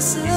answer.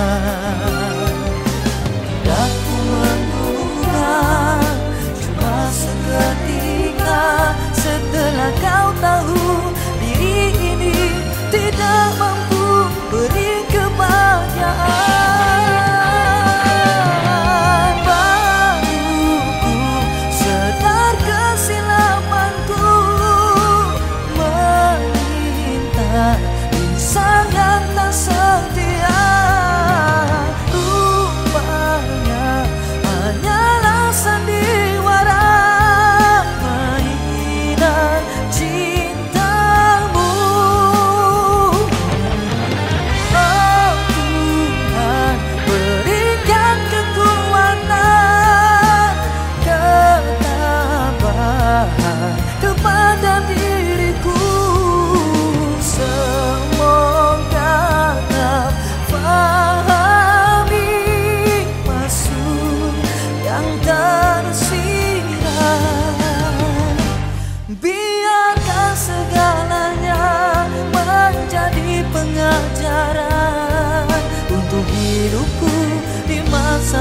啊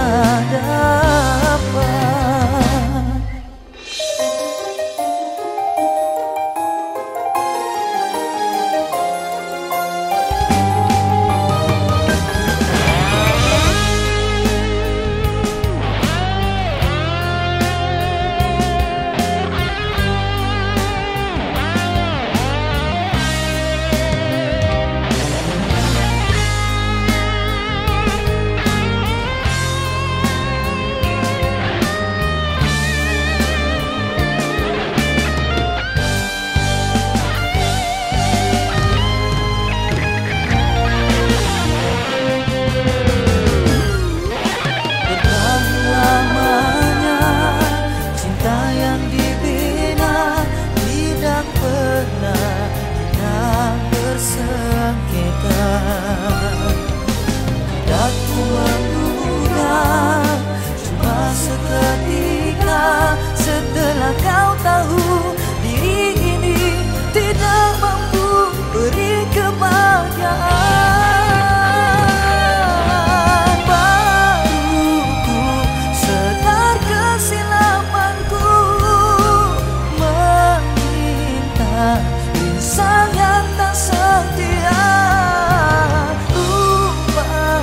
untuk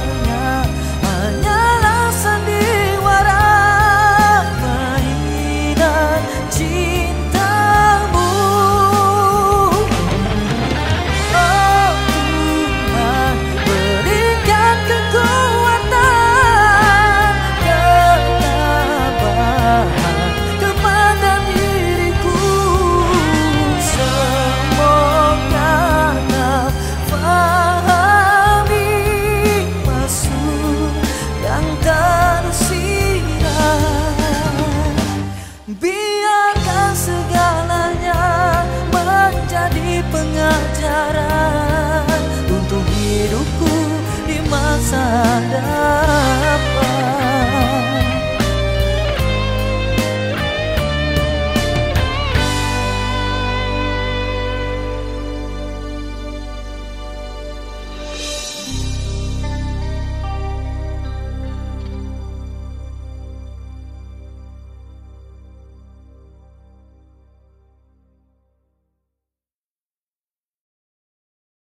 hidupku Ven